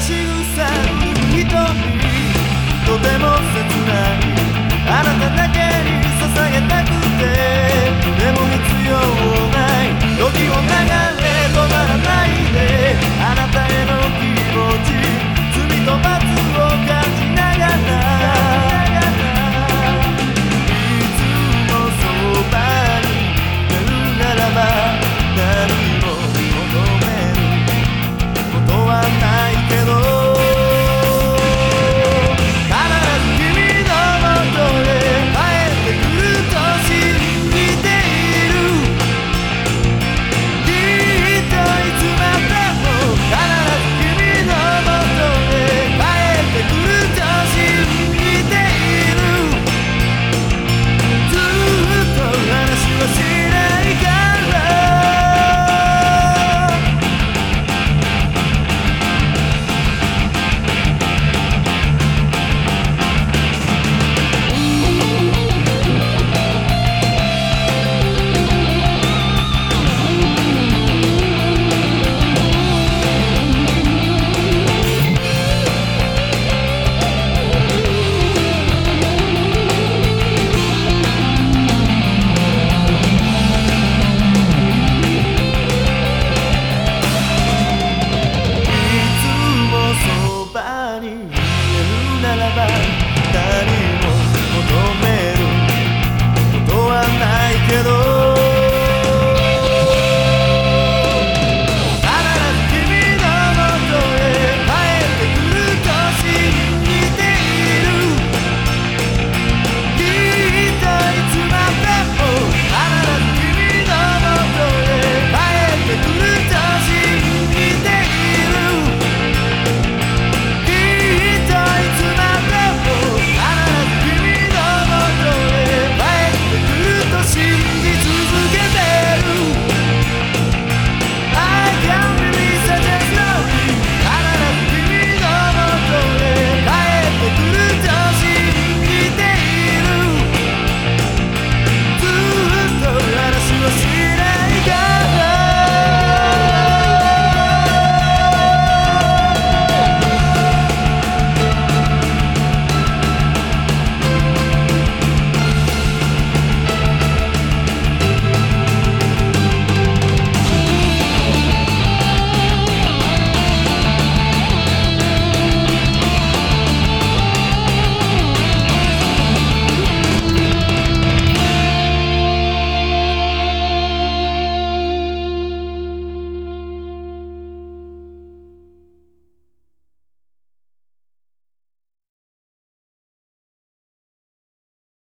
冷め仕草瞳